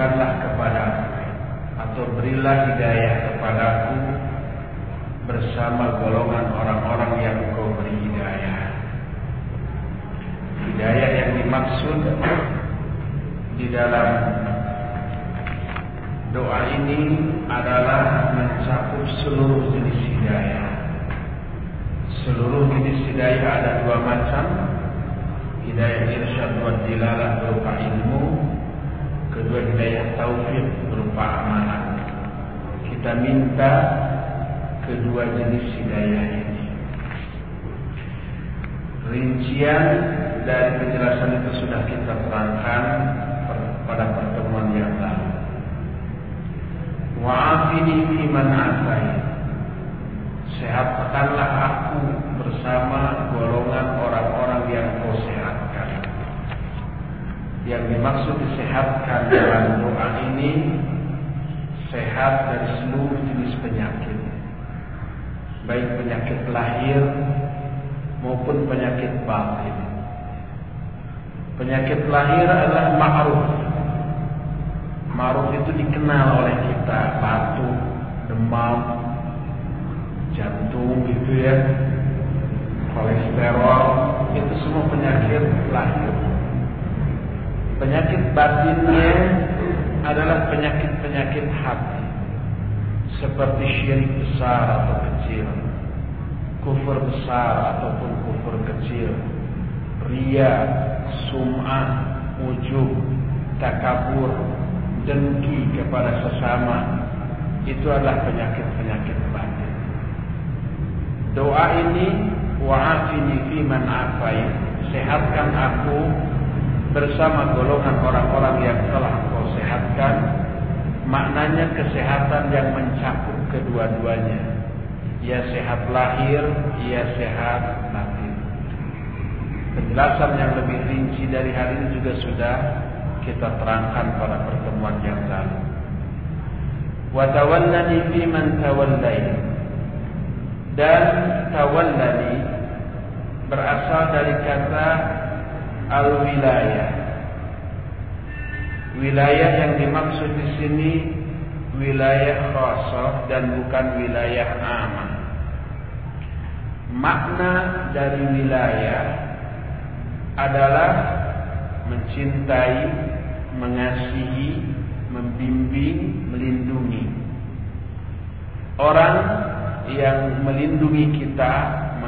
tunjukkanlah kepada atau berilah hidayah kepadaku bersama golongan orang-orang yang kau beri hidayah. Hidayah yang dimaksud di dalam doa ini adalah mencakup seluruh jenis hidayah. Seluruh jenis hidayah ada dua macam. Hidayah irsyad wa dilalah berupa ilmu, kedua hidayah taufik berupa amalan. Kita minta kedua jenis hidayah ini. Rincian dari penjelasan itu sudah kita terangkan pada pertemuan yang lalu. Wa'afini fiman afai. Sehatkanlah aku bersama golongan orang-orang yang kau. Yang dimaksud disehatkan dalam doa ini sehat dari seluruh jenis penyakit. Baik penyakit lahir maupun penyakit batin. Penyakit lahir adalah ma'ruf. Ma'ruf itu dikenal oleh kita, batuk, demam, jantung gitu ya, kolesterol, itu semua penyakit lahir. Penyakit batinnya adalah penyakit-penyakit hati, seperti syirik besar atau kecil, kufur besar ataupun kufur kecil, ria, sum'ah, ujub, takabur, dengki kepada sesama. Itu adalah penyakit-penyakit batin. Doa ini wa'afini fiman afai. Sehatkan aku bersama golongan orang-orang yang telah kau sehatkan. Maknanya kesehatan yang mencakup kedua-duanya. Ya sehat lahir, ya sehat batin. Penjelasan yang lebih rinci dari hal ini juga sudah kita terangkan pada pertemuan yang lalu. Wa tawallani fi man tawallai. Dan tawallani berasal dari kata al-wilayah. Wilayah yang dimaksud di sini wilayah khasah dan bukan wilayah aman. Makna dari wilayah adalah mencintai, mengasihi, membimbing, melindungi. Orang yang melindungi kita,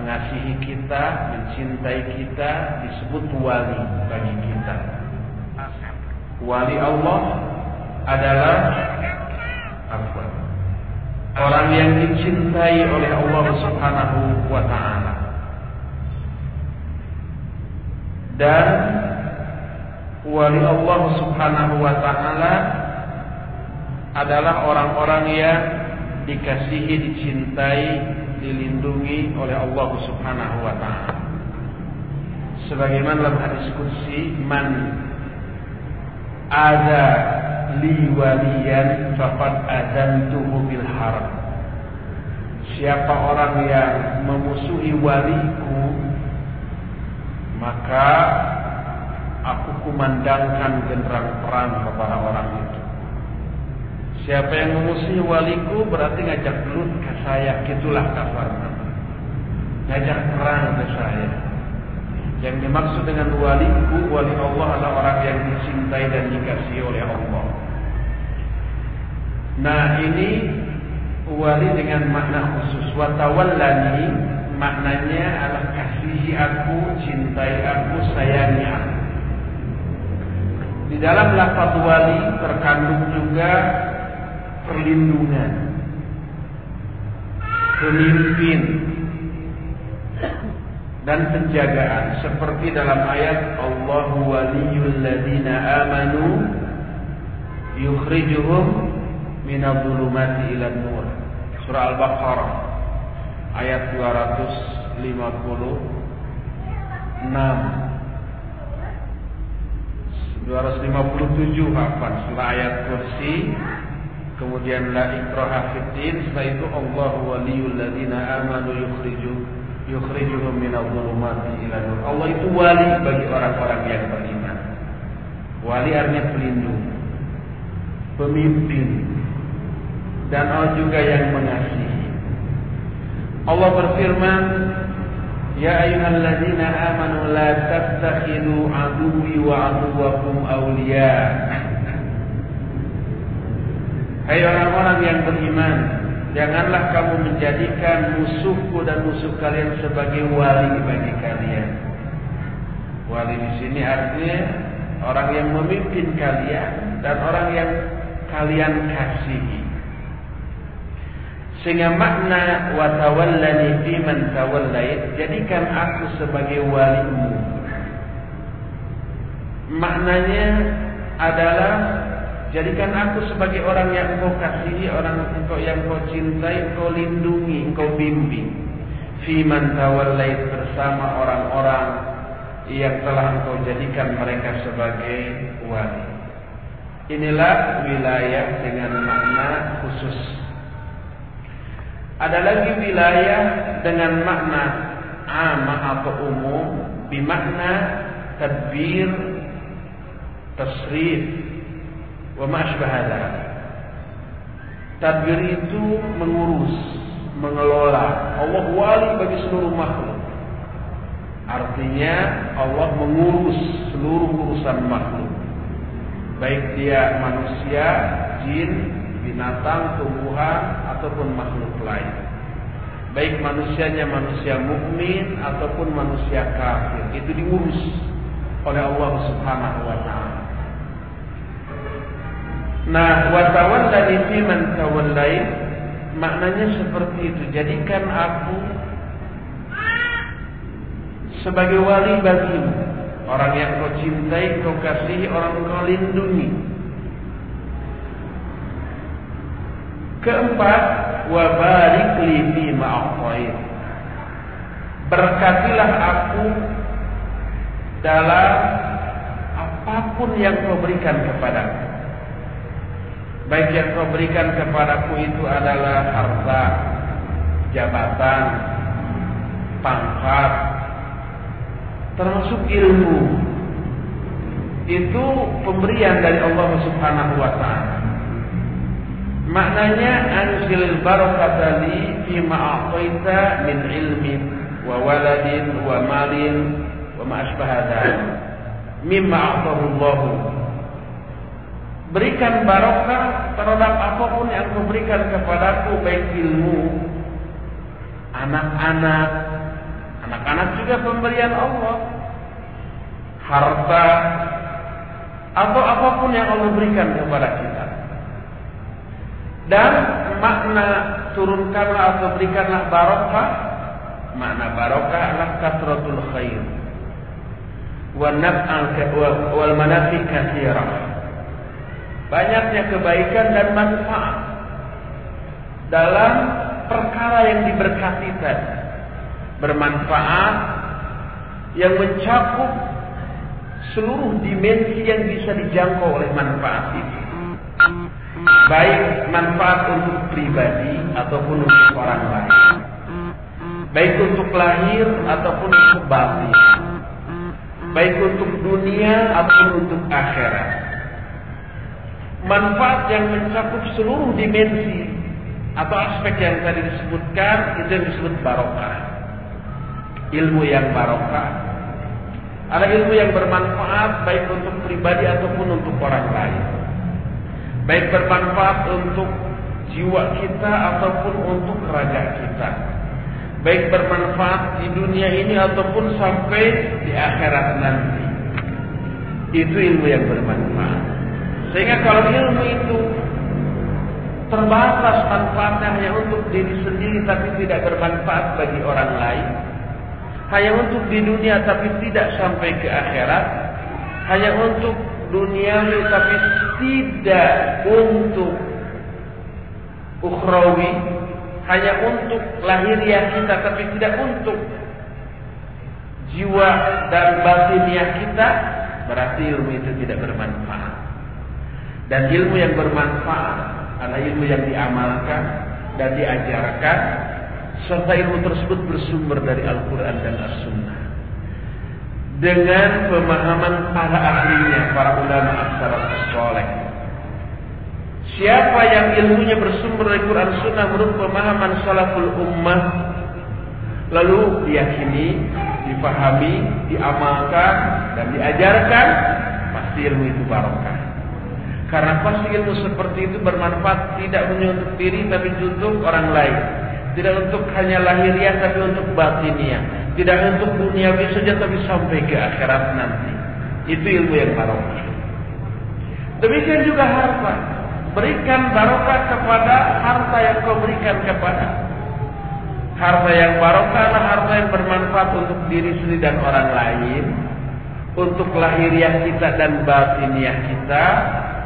mengasihi kita, mencintai kita disebut wali bagi kita. Wali Allah adalah apa? Orang yang dicintai oleh Allah Subhanahu wa taala. Dan wali Allah Subhanahu wa taala adalah orang-orang yang dikasihi, dicintai, dilindungi oleh Allah Subhanahu wa taala. Sebagaimana dalam hadis kursi, man ada li waliyan faqad adantuhu bil haram. Siapa orang yang memusuhi waliku maka aku kumandangkan genderang perang kepada orang itu. Siapa yang memusuhi waliku berarti ngajak gelut ke saya, gitulah kafarnya. Ngajak perang ke saya. Yang dimaksud dengan waliku, wali Allah adalah orang yang dicintai dan dikasihi oleh Allah. Nah ini wali dengan makna khusus. Watawallani maknanya adalah kasihi aku, cintai aku, sayangi aku. Di dalam lafaz wali terkandung juga perlindungan, pemimpin, dan penjagaan. Seperti dalam ayat Allahu waliyul ladina amanu yukhrijuhum minadh dhulumati ila nur. Surah al-baqarah ayat 256 257 hafal. Setelah ayat kursi Kemudian la ikraha fid setelah itu Allah waliyul ladina amanu yukhriju yukhrijuhum minadh dhulumati ila nur. Allah itu wali bagi orang-orang yang beriman. Wali artinya pelindung, pemimpin dan Allah juga yang mengasihi. Allah berfirman, "Ya ayyuhalladzina amanu la tattakhidu aduwwi wa aduwwakum awliya." Hai orang-orang yang beriman, janganlah kamu menjadikan musuhku dan musuh kalian sebagai wali bagi kalian. Wali di sini artinya orang yang memimpin kalian dan orang yang kalian kasihi. Sehingga makna wa tawallani fi man tawallait jadikan aku sebagai walimu. Maknanya adalah jadikan aku sebagai orang yang engkau kasihi, orang engkau yang engkau cintai, engkau lindungi, engkau bimbing. Fi man tawallait bersama orang-orang yang telah engkau jadikan mereka sebagai wali. Inilah wilayah dengan makna khusus ada lagi wilayah dengan makna amah atau umum bimakna tadbir tasrif wa ma Tadbir itu mengurus, mengelola. Allah wali bagi seluruh makhluk. Artinya Allah mengurus seluruh urusan makhluk. Baik dia manusia, jin, binatang, tumbuhan ataupun makhluk lain. Baik manusianya manusia mukmin ataupun manusia kafir, itu diurus oleh Allah Subhanahu wa taala. Nah, wa dari fi man tawallai maknanya seperti itu. Jadikan aku sebagai wali bagimu, orang yang kau cintai, kau kasihi, orang kau lindungi. Keempat, wa barik li fi Berkatilah aku dalam apa pun yang kau berikan kepadaku. Baik yang kau berikan kepadaku itu adalah harta, jabatan, pangkat, termasuk ilmu. Itu pemberian dari Allah Subhanahu wa taala. Maknanya anzil barakata li fi ma a'taita min ilmin wa waladin wa malin wa ma asbaha mimma Allah. Berikan barokah terhadap apa pun yang kau berikan kepadaku baik ilmu, anak-anak, anak-anak juga pemberian Allah, harta, atau apa pun yang Allah berikan kepada kita. Dan makna turunkanlah atau berikanlah barokah. Makna barokah adalah kasratul khair. Wa wal manafi katsirah. Banyaknya kebaikan dan manfaat dalam perkara yang diberkati tadi. Bermanfaat yang mencakup seluruh dimensi yang bisa dijangkau oleh manfaat ini. Baik manfaat untuk pribadi ataupun untuk orang lain. Baik untuk lahir ataupun untuk batin. Baik untuk dunia ataupun untuk akhirat manfaat yang mencakup seluruh dimensi atau aspek yang tadi disebutkan itu yang disebut barokah ilmu yang barokah ada ilmu yang bermanfaat baik untuk pribadi ataupun untuk orang lain baik bermanfaat untuk jiwa kita ataupun untuk raga kita baik bermanfaat di dunia ini ataupun sampai di akhirat nanti. Itu ilmu yang bermanfaat. Sehingga kalau ilmu itu terbatas manfaatnya hanya untuk diri sendiri tapi tidak bermanfaat bagi orang lain, hanya untuk di dunia tapi tidak sampai ke akhirat, hanya untuk dunia tapi tidak untuk ukhrawi, hanya untuk lahiriah kita tapi tidak untuk jiwa dan batiniah kita, berarti ilmu itu tidak bermanfaat. Dan ilmu yang bermanfaat adalah ilmu yang diamalkan dan diajarkan serta ilmu tersebut bersumber dari Al-Quran dan As-Sunnah dengan pemahaman para ahlinya, para ulama as-salaf soleh. Siapa yang ilmunya bersumber dari Quran Sunnah menurut pemahaman salaful ummah, lalu diyakini, dipahami, diamalkan, dan diajarkan, pasti ilmu itu barokah. Karena pasti ilmu seperti itu bermanfaat tidak hanya untuk diri tapi untuk orang lain. Tidak untuk hanya lahiriah tapi untuk batiniah. Tidak untuk dunia saja tapi sampai ke akhirat nanti. Itu ilmu yang barokah. Demikian juga harta. Berikan barokah kepada harta yang kau berikan kepada. Harta yang barokah adalah harta yang bermanfaat untuk diri sendiri dan orang lain. Untuk lahiriah kita dan batiniah kita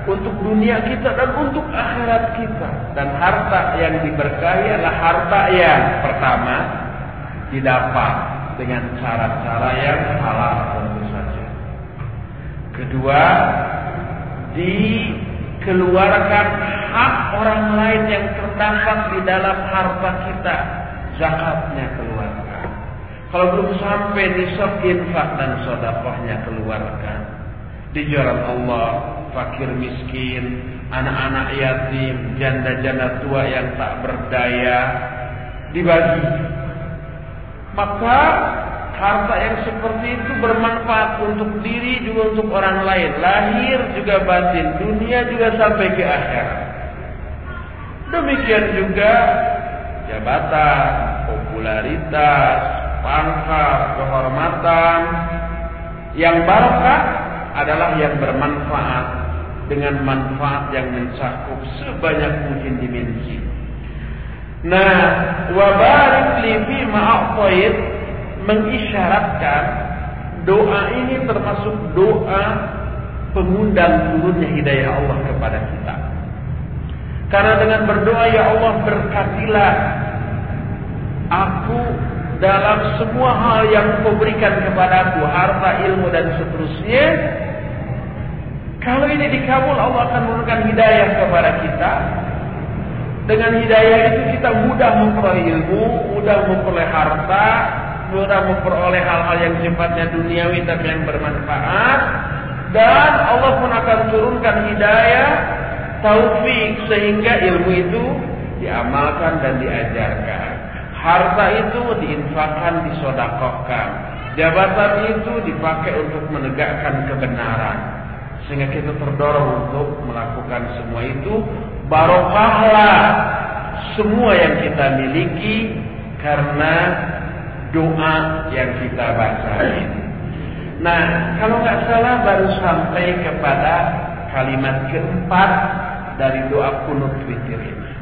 untuk dunia kita dan untuk akhirat kita. Dan harta yang diberkahi adalah harta yang pertama didapat dengan cara-cara yang halal tentu saja. Kedua, dikeluarkan hak orang lain yang terdapat di dalam harta kita, zakatnya keluarkan. Kalau belum sampai nisab infak dan sodakohnya keluarkan di jalan Allah fakir miskin, anak-anak yatim, janda-janda tua yang tak berdaya dibagi. Maka harta yang seperti itu bermanfaat untuk diri juga untuk orang lain, lahir juga batin, dunia juga sampai ke akhir. Demikian juga jabatan, popularitas, pangkat, kehormatan yang barokah adalah yang bermanfaat dengan manfaat yang mencakup sebanyak mungkin dimensi. Nah, wabarik li fi mengisyaratkan doa ini termasuk doa pengundang turunnya hidayah Allah kepada kita. Karena dengan berdoa ya Allah berkatilah aku dalam semua hal yang kau berikan kepadaku, harta, ilmu dan seterusnya kalau ini dikabul Allah akan memberikan hidayah kepada kita. Dengan hidayah itu kita mudah memperoleh ilmu, mudah memperoleh harta, mudah memperoleh hal-hal yang sifatnya duniawi tapi yang bermanfaat. Dan Allah pun akan turunkan hidayah, taufik sehingga ilmu itu diamalkan dan diajarkan. Harta itu diinfakkan, disodakohkan. Jabatan itu dipakai untuk menegakkan kebenaran. Sehingga kita terdorong untuk melakukan semua itu. Barokahlah semua yang kita miliki karena doa yang kita baca. Nah, kalau nggak salah baru sampai kepada kalimat keempat dari doa kunut witir ini.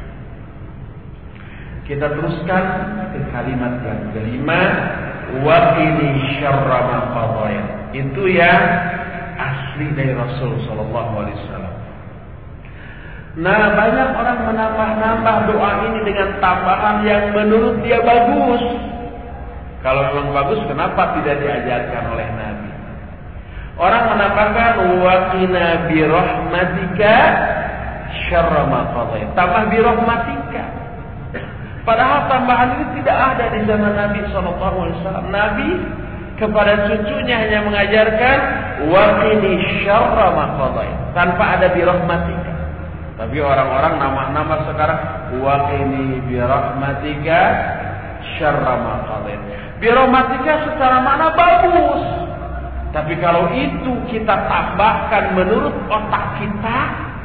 Kita teruskan ke kalimat yang kelima, wa ini syarra Itu yang asli dari Rasul Shallallahu Alaihi Wasallam. Nah banyak orang menambah-nambah doa ini dengan tambahan yang menurut dia bagus. Kalau memang bagus, kenapa tidak diajarkan oleh Nabi? Orang menambahkan waqina bi rahmatika syarra Tambah bi rahmatika. Padahal tambahan ini tidak ada di zaman Nabi Shallallahu Alaihi Wasallam. Nabi kepada cucunya hanya mengajarkan waqini syarra ma tanpa ada bi rahmatika. Tapi orang-orang nama-nama sekarang waqini bi rahmatika syarra ma Bi rahmatika secara makna bagus. Tapi kalau itu kita tambahkan menurut otak kita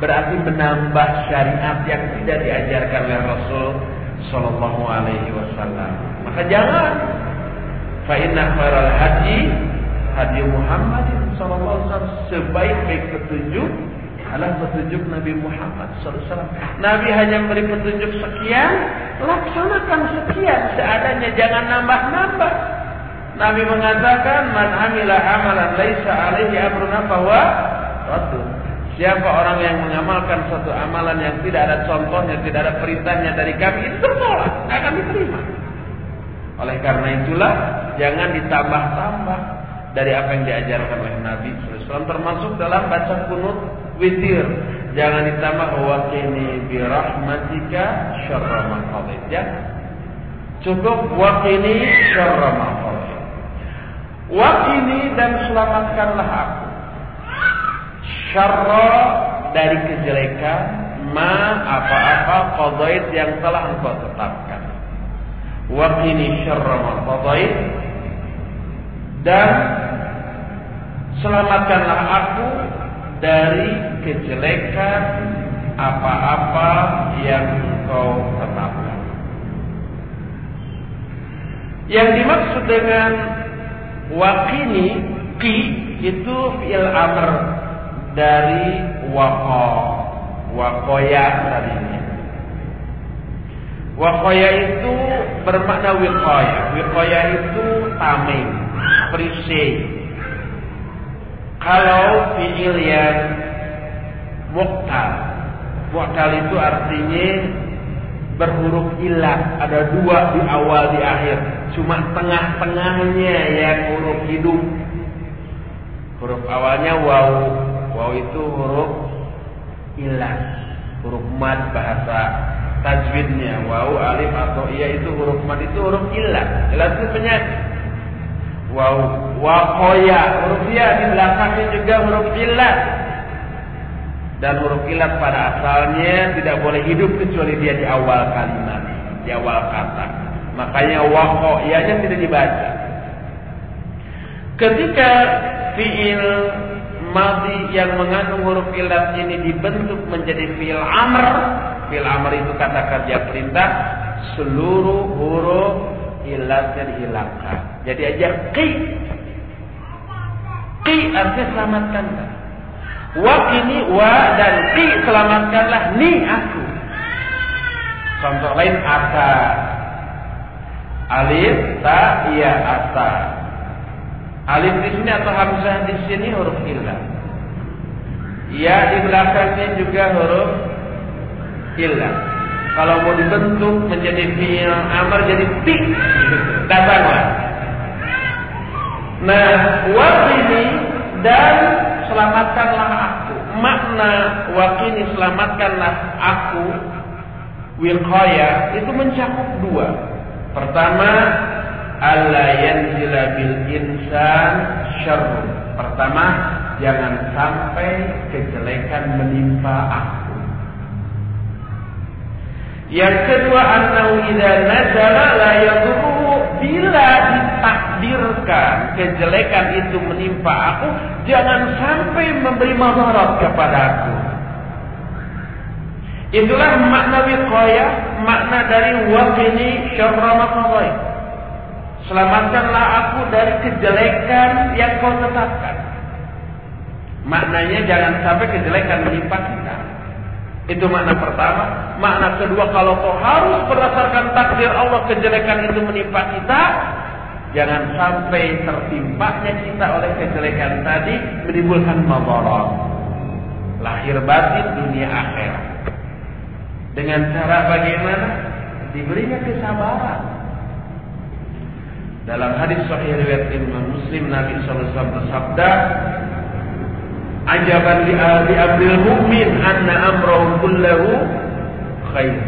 berarti menambah syariat yang tidak diajarkan oleh Rasul sallallahu alaihi wasallam. Maka jangan. Fa inna khairal hadi hadi Muhammad sallallahu alaihi sebaik-baik petunjuk adalah petunjuk Nabi Muhammad SAW. Nabi hanya memberi petunjuk sekian, laksanakan sekian seadanya, jangan nambah-nambah. Nabi mengatakan, "Man amila amalan laisa alaihi amruna bahwa raddu." Siapa orang yang mengamalkan suatu amalan yang tidak ada contohnya, tidak ada perintahnya dari kami, itu tertolak, akan diterima. Oleh karena itulah, jangan ditambah-tambah dari apa yang diajarkan oleh Nabi SAW termasuk dalam baca kunut witir. Jangan ditambah waqini bi rahmatika syarra ma Jangan. Cukup waqini syarra ma Waqini dan selamatkanlah aku. Syarra dari kejelekan ma apa-apa qadait yang telah engkau tetapkan. Waqini syarra ma dan selamatkanlah aku dari kejelekan apa-apa yang engkau tetapkan. Yang dimaksud dengan wakini ki itu fi'il amr dari wako wakoya tadinya. Wakoya itu bermakna wikoya. Wikoya itu tameng, perisai, kalau fiil yang muktal, muktal itu artinya berhuruf ilah, ada dua di awal di akhir, cuma tengah-tengahnya yang huruf hidup. Huruf awalnya waw, waw itu huruf ilah, huruf mad bahasa tajwidnya. Waw alif atau iya itu huruf mad. Itu huruf ilah, ilah itu penyakit. Wow, wakoya huruf ya di belakangnya juga huruf ilat dan huruf ilat pada asalnya tidak boleh hidup kecuali dia di awal kalimat di awal kata. Makanya wakoyanya tidak dibaca. Ketika fiil madi yang mengandung huruf ilat ini dibentuk menjadi fiil amr fiil amr itu kata kerja perintah seluruh huruf ilatnya dihilangkan jadi aja ki. Ki artinya selamatkanlah. Wa ini wa dan ki selamatkanlah ni aku. Contoh lain ata. Alif ta iya ata. Alif di sini atau hamzah di sini huruf ilah. Ya di belakangnya juga huruf ilah. Kalau mau dibentuk menjadi fi'il amar jadi ti. Datanglah. Nah, wakini dan selamatkanlah aku. Makna wakini selamatkanlah aku wiqaya itu mencakup dua. Pertama, alla yanzila bil insan syarr. Pertama, jangan sampai kejelekan menimpa aku. Yang kedua, annahu idza nazala la yadurru bila ditakdirkan kejelekan itu menimpa aku, jangan sampai memberi madarat kepada aku. Itulah makna wiqayah, makna dari waqini syarra Selamatkanlah aku dari kejelekan yang kau tetapkan. Maknanya jangan sampai kejelekan menimpa kita. Itu makna pertama. Makna kedua, kalau kau harus berdasarkan takdir Allah kejelekan itu menimpa kita, jangan sampai tertimpanya kita oleh kejelekan tadi menimbulkan mabarak. Lahir batin dunia akhirat. Dengan cara bagaimana? Diberinya kesabaran. Dalam hadis sahih riwayat Imam Muslim Nabi sallallahu alaihi wasallam bersabda, ajaban li ahli amril mu'min anna amrahu kullahu khair.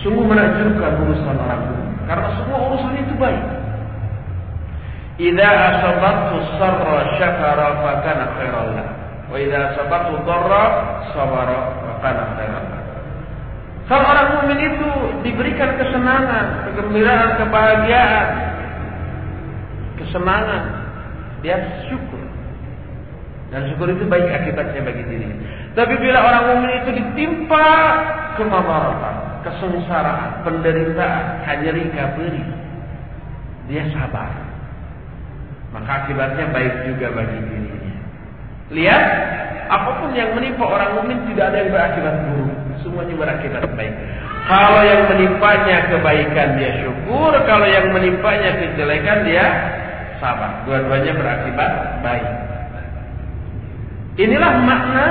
Sungguh menakjubkan urusan orang karena semua urusan itu baik. Idza asabatu sarra syakara fa kana khairan lah. Wa idza asabatu dharra sabara fa kana khairan Kalau orang mukmin itu diberikan kesenangan, kegembiraan, kebahagiaan, kesenangan, dia syukur. Dan syukur itu baik akibatnya bagi diri. Tapi bila orang mukmin itu ditimpa kemamaratan, kesengsaraan, penderitaan, nyeri beri. Dia sabar. Maka akibatnya baik juga bagi dirinya. Lihat, apa pun yang menimpa orang mukmin tidak ada yang berakibat buruk, semuanya berakibat baik. Kalau yang menimpanya kebaikan dia syukur, kalau yang menimpanya kejelekan dia sabar. Dua-duanya berakibat baik. Inilah makna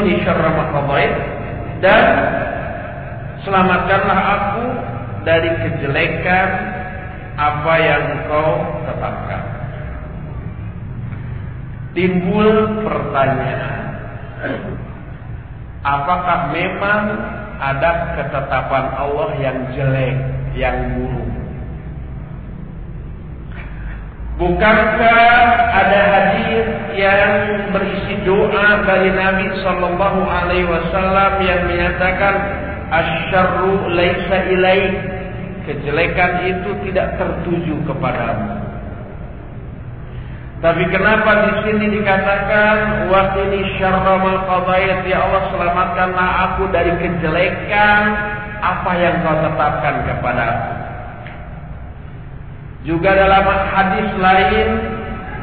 ini syarra dan selamatkanlah aku dari kejelekan apa yang kau tetapkan. Timbul pertanyaan, apakah memang ada ketetapan Allah yang jelek, yang buruk? Bukankah ada hadis yang berisi doa dari Nabi Shallallahu Alaihi Wasallam yang menyatakan asyarru laisa ilaih kejelekan itu tidak tertuju kepadamu. Tapi kenapa di sini dikatakan wa ini syarra ma ya Allah selamatkanlah aku dari kejelekan apa yang kau tetapkan kepada aku. Juga dalam hadis lain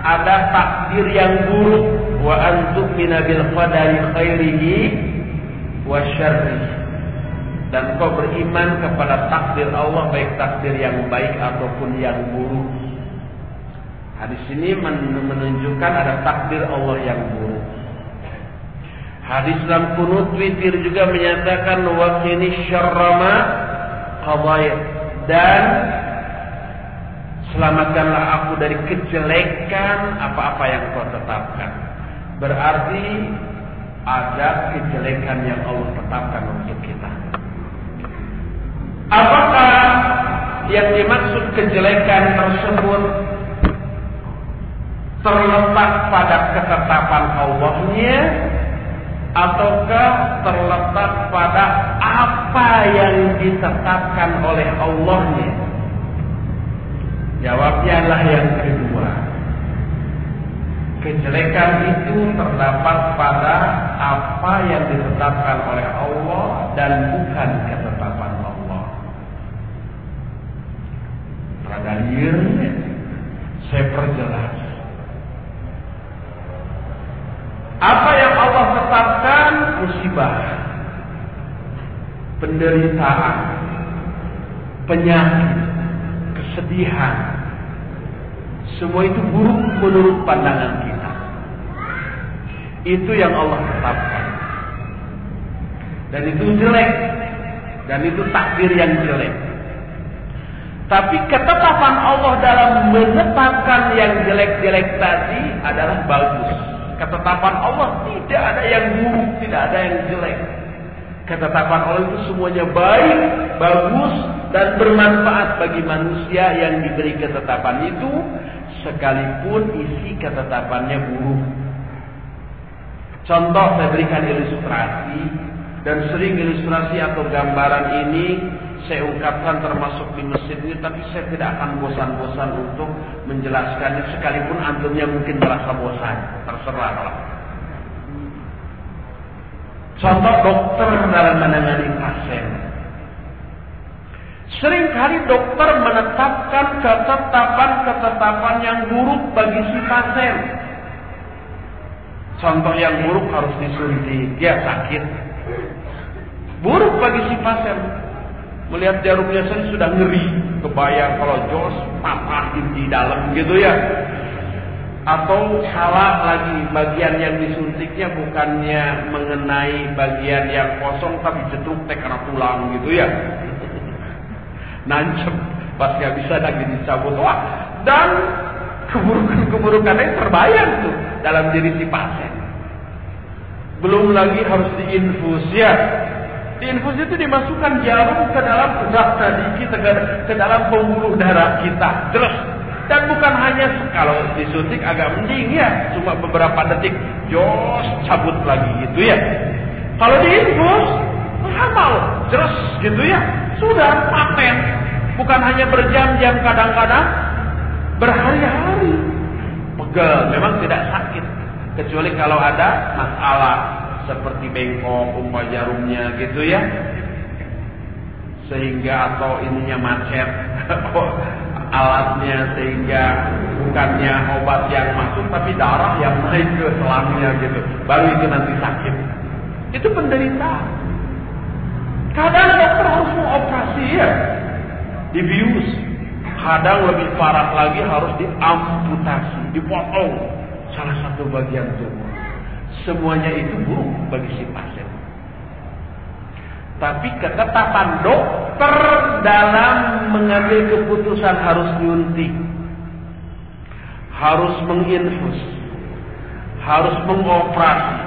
ada takdir yang buruk wa antum minabil qadari khairihi wa syarrihi. Dan kau beriman kepada takdir Allah baik takdir yang baik ataupun yang buruk. Hadis ini menunjukkan ada takdir Allah yang buruk. Hadis dalam kunut witir juga menyatakan wa qini syarrama dan Selamatkanlah aku dari kejelekan apa-apa yang kau tetapkan. Berarti ada kejelekan yang Allah tetapkan untuk kita. Apakah yang dimaksud kejelekan tersebut terletak pada ketetapan Allahnya ataukah terletak pada apa yang ditetapkan oleh Allahnya? Jawabnya adalah yang kedua. Kejelekan itu terdapat pada apa yang ditetapkan oleh Allah dan bukan ketetapan Allah. Radalirnya saya perjelas. Apa yang Allah tetapkan musibah, penderitaan, penyakit, kesedihan, semua itu buruk menurut pandangan kita. Itu yang Allah tetapkan. Dan itu jelek. Dan itu takdir yang jelek. Tapi ketetapan Allah dalam menetapkan yang jelek-jelek tadi adalah bagus. Ketetapan Allah tidak ada yang buruk, tidak ada yang jelek. Ketetapan Allah itu semuanya baik, bagus, dan bermanfaat bagi manusia yang diberi ketetapan itu sekalipun isi ketetapannya buruk. Contoh saya berikan ilustrasi dan sering ilustrasi atau gambaran ini saya ungkapkan termasuk di masjid ini tapi saya tidak akan bosan-bosan untuk menjelaskannya sekalipun antumnya mungkin merasa bosan terserah lah. Contoh dokter dalam menangani pasien. Seringkali dokter menetapkan ketetapan-ketetapan yang buruk bagi si pasien. Contoh yang buruk harus disuntik, dia sakit. Buruk bagi si pasien. Melihat jarumnya saja sudah ngeri, kebayang kalau jos patah di dalam gitu ya. Atau salah lagi bagian yang disuntiknya bukannya mengenai bagian yang kosong tapi cetuk teh karena tulang gitu ya nancep. Pas nggak bisa lagi dicabut. Wah dan keburukan-keburukannya terbayang tuh dalam diri si pasien. Belum lagi harus diinfus ya. Diinfus itu dimasukkan jarum ke dalam zat tadi kita ke, ke dalam pembuluh darah kita. Terus. Dan bukan hanya kalau disuntik agak mending ya. Cuma beberapa detik jos cabut lagi gitu ya. Kalau diinfus lama terus gitu ya sudah paten. Bukan hanya berjam-jam kadang-kadang berhari-hari. Pegel, memang tidak sakit. Kecuali kalau ada masalah seperti bengkok, umpah jarumnya gitu ya. sehingga atau ininya macet alatnya sehingga bukannya obat yang masuk tapi darah yang naik ke selangnya gitu baru itu nanti sakit itu penderitaan kadang dokter harus mengoperasi ya. Dibius kadang lebih parah lagi harus diamputasi dipotong. Salah satu bagian tubuh. Semuanya itu buruk bagi si pasien. Tapi ketetapan dokter dalam mengambil keputusan harus nyuntik, harus menginfus, harus mengoperasi,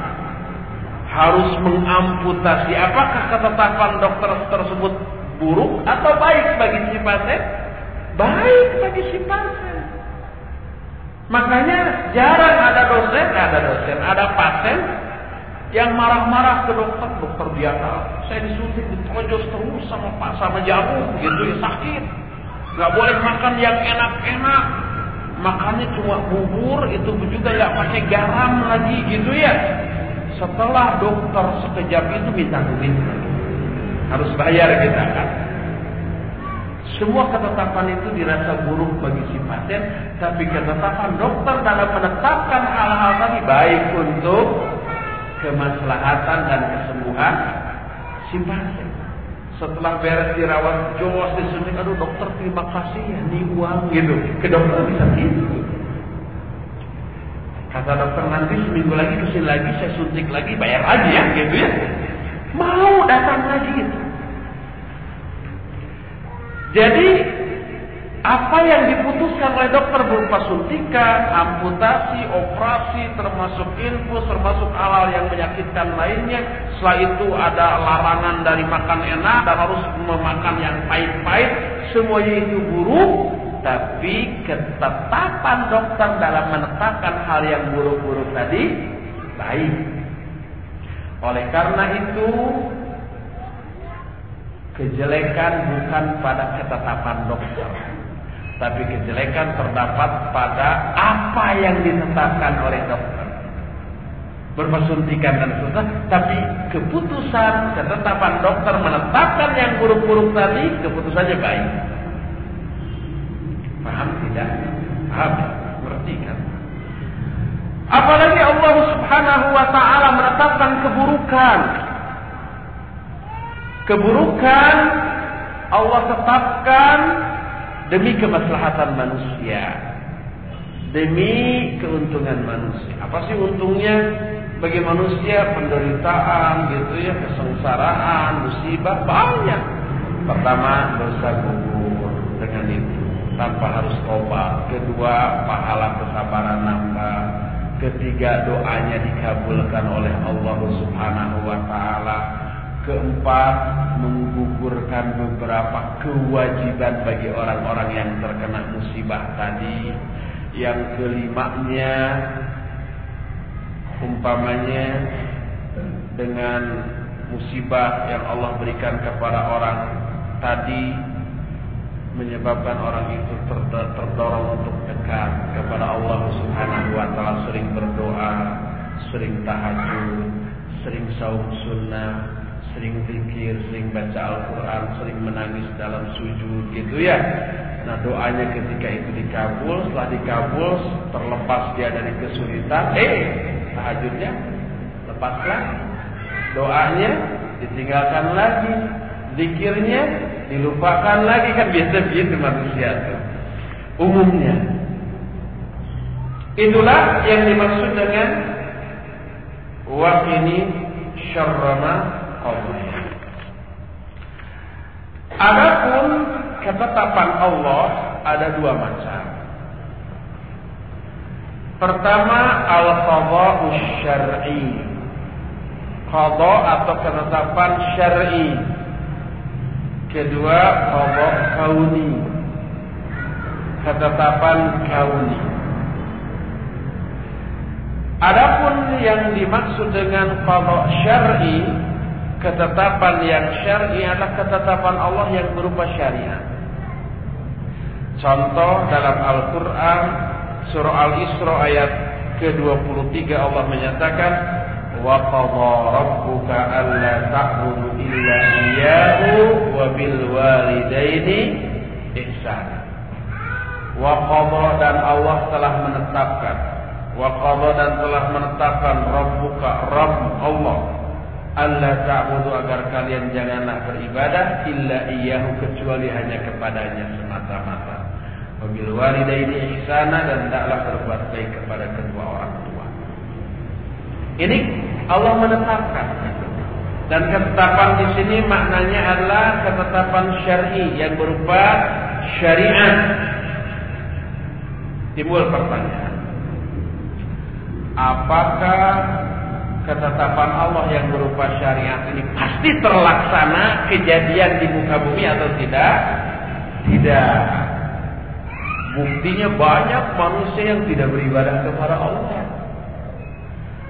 harus mengamputasi. Apakah ketetapan dokter tersebut buruk atau baik bagi si pasien? Baik bagi si pasien. Makanya jarang ada dosen, ada dosen, ada pasien yang marah-marah ke dokter, dokter biasa, saya disuntik ditojos terus sama pak sama jamu, gitu ya sakit. Gak boleh makan yang enak-enak, makannya cuma bubur itu juga gak pakai garam lagi gitu ya. Setelah dokter sekejap itu minta duit harus bayar kita kan. Semua ketetapan itu dirasa buruk bagi si pasien, tapi ketetapan dokter dalam menetapkan hal-hal tadi baik untuk kemaslahatan dan kesembuhan si pasien. Setelah beres dirawat, jos disuntik, aduh dokter terima kasih ya, nih uang gitu. Ke dokter bisa gitu. Kata dokter nanti seminggu lagi ke sini lagi saya suntik lagi bayar lagi ya gitu ya. Mau datang lagi gitu. Jadi apa yang diputuskan oleh dokter berupa suntikan, amputasi, operasi, termasuk infus, termasuk halal yang menyakitkan lainnya. Setelah itu ada larangan dari makan enak dan harus memakan yang pahit-pahit. Semuanya itu buruk. Tapi ketetapan dokter dalam menetapkan hal yang buruk-buruk tadi baik. Oleh karena itu kejelekan bukan pada ketetapan dokter tapi kejelekan terdapat pada apa yang ditetapkan oleh dokter. Berpesuntikan dan susah, tapi keputusan, ketetapan dokter menetapkan yang buruk-buruk tadi, keputusannya baik. Paham tidak? Paham? Ngerti kan? Apalagi Allah Subhanahu wa taala menetapkan keburukan. Keburukan Allah tetapkan demi kemaslahatan manusia, demi keuntungan manusia. Apa sih untungnya bagi manusia? Penderitaan gitu ya, kesengsaraan, musibah banyak. Pertama dosa gugur dengan itu tanpa harus tobat. Kedua pahala kesabaran nambah. Ketiga doanya dikabulkan oleh Allah Subhanahu wa taala Keempat, menggugurkan beberapa kewajiban bagi orang-orang yang terkena musibah tadi. Yang kelimanya, umpamanya dengan musibah yang Allah berikan kepada orang tadi menyebabkan orang itu terdorong untuk dekat kepada Allah Subhanahu wa taala sering berdoa, sering tahajud, sering saum sunnah, sering zikir, sering baca Al-Quran, sering menangis dalam sujud gitu ya. Nah doanya ketika itu dikabul, setelah dikabul terlepas dia dari kesulitan, eh tahajudnya lepaslah, doanya ditinggalkan lagi, zikirnya dilupakan lagi kan biasa begitu manusia tuh. Umumnya. Itulah yang dimaksud dengan wakini syarrama Allah. Adapun ketetapan Allah ada dua macam. Pertama al-qadha syar'i. Qadha atau ketetapan syar'i. Kedua qadha kauni. Ketetapan kauni. Adapun yang dimaksud dengan qadha syar'i ketetapan yang syar'i adalah ketetapan Allah yang berupa syariat. Contoh dalam Al-Qur'an surah Al-Isra ayat ke-23 Allah menyatakan ta'budu illa iyyahu wa bil walidaini ihsana. Wa qadha dan Allah telah menetapkan. Wa qadha dan telah menetapkan rabbuka rabb Allah alla ta'budu agar kalian janganlah beribadah illa iyyahu kecuali hanya kepadanya semata-mata. Wabil walidaini ihsana dan taklah berbuat baik kepada kedua orang tua. Ini Allah menetapkan dan ketetapan di sini maknanya adalah ketetapan syar'i yang berupa syariat. Timbul pertanyaan. Apakah ketetapan Allah yang berupa syariat ini pasti terlaksana kejadian di muka bumi atau tidak? Tidak. Buktinya banyak manusia yang tidak beribadah kepada Allah.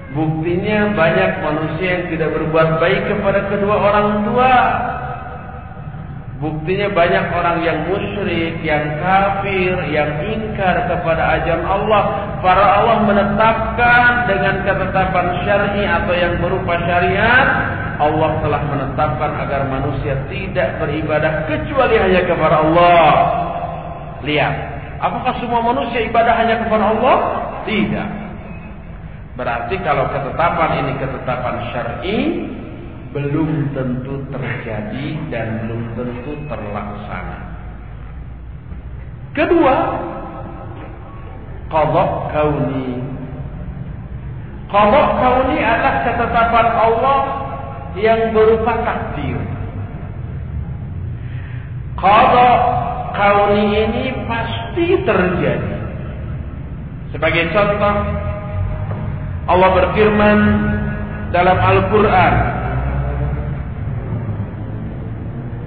Buktinya banyak manusia yang tidak berbuat baik kepada kedua orang tua. Buktinya banyak orang yang musyrik, yang kafir, yang ingkar kepada ajaran Allah. Para Allah menetapkan dengan ketetapan syar'i atau yang berupa syariat, Allah telah menetapkan agar manusia tidak beribadah kecuali hanya kepada Allah. Lihat, apakah semua manusia ibadah hanya kepada Allah? Tidak. Berarti kalau ketetapan ini ketetapan syar'i belum tentu terjadi dan belum tentu terlaksana. Kedua, qadha kauni. Qadha kauni adalah ketetapan Allah yang berupa takdir. Qadha kauni ini pasti terjadi. Sebagai contoh, Allah berfirman dalam Al-Quran.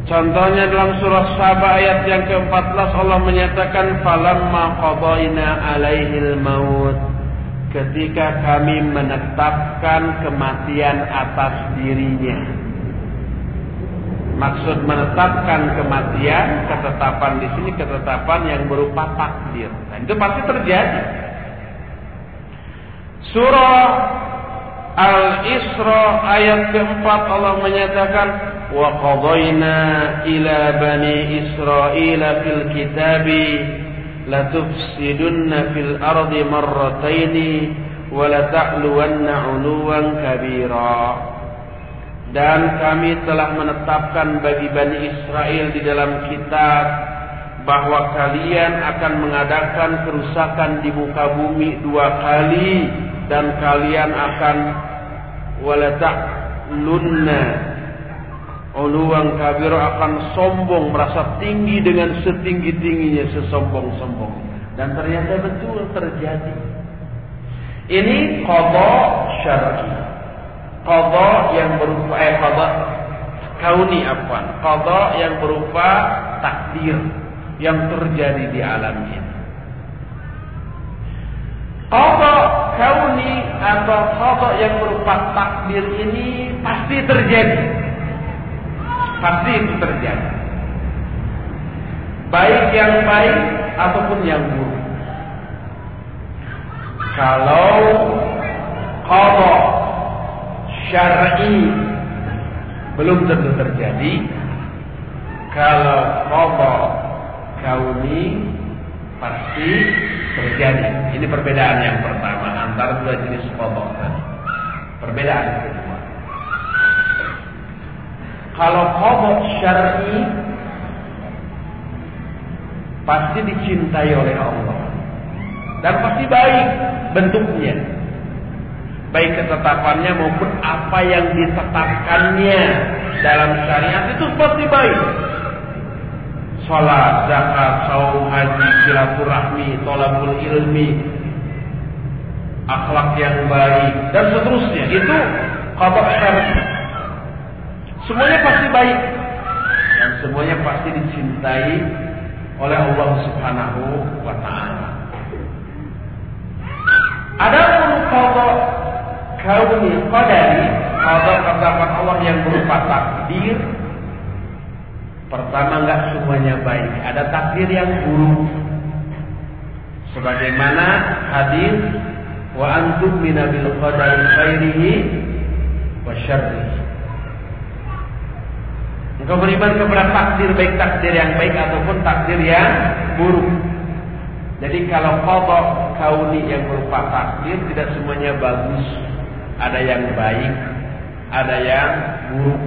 Contohnya dalam surah Saba ayat yang ke-14 Allah menyatakan falamma qadaina alaihil maut ketika kami menetapkan kematian atas dirinya. Maksud menetapkan kematian, ketetapan di sini ketetapan yang berupa takdir. Nah, itu pasti terjadi. Surah Al-Isra ayat keempat Allah menyatakan wa qadayna ila bani Israil fil kitabi la tufsidunna fil ardi marratayn wa la ta'luwanna 'uluwan kabira. Dan kami telah menetapkan bagi Bani Israel di dalam kitab bahwa kalian akan mengadakan kerusakan di muka bumi dua kali dan kalian akan walatak lunna uluang kabir akan sombong merasa tinggi dengan setinggi tingginya sesombong-sombong. Dan ternyata betul terjadi. Ini qada syar'i. Qada yang berupa eh qada kauni apa qada yang berupa takdir yang terjadi di alam ini. Qadha kauni atau qadha yang berupa takdir ini pasti terjadi. Pasti itu terjadi. Baik yang baik ataupun yang buruk. Kalau qadha syar'i belum tentu terjadi, kalau qadha kauni pasti terjadi. Ini perbedaan yang pertama antara dua jenis kodok tadi. Perbedaan yang kedua. Kalau kodok syar'i pasti dicintai oleh Allah dan pasti baik bentuknya baik ketetapannya maupun apa yang ditetapkannya dalam syariat itu pasti baik salat, zakat, saum, haji, silaturahmi, tolabul ilmi, akhlak yang baik dan seterusnya. Itu kabar syar'i. Semuanya pasti baik dan semuanya pasti dicintai oleh Allah Subhanahu wa taala. Adapun qada kauni qadari, qada katakan Allah yang berupa takdir Pertama enggak semuanya baik, ada takdir yang buruk. Sebagaimana hadis wa antum minabil qadari khairihi wa syarrihi. Engkau beriman kepada takdir baik takdir yang baik ataupun takdir yang buruk. Jadi kalau kodok kauni yang berupa takdir tidak semuanya bagus. Ada yang baik, ada yang buruk.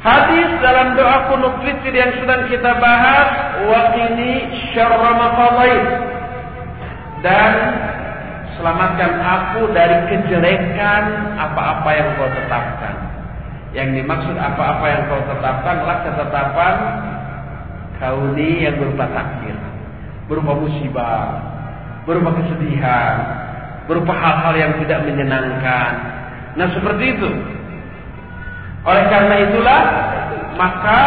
Hadis dalam doa kunut witir yang sedang kita bahas wa ini syarra dan selamatkan aku dari kejelekan apa-apa yang kau tetapkan. Yang dimaksud apa-apa yang kau tetapkan adalah ketetapan kauni yang berupa takdir, berupa musibah, berupa kesedihan, berupa hal-hal yang tidak menyenangkan. Nah seperti itu. Oleh karena itulah maka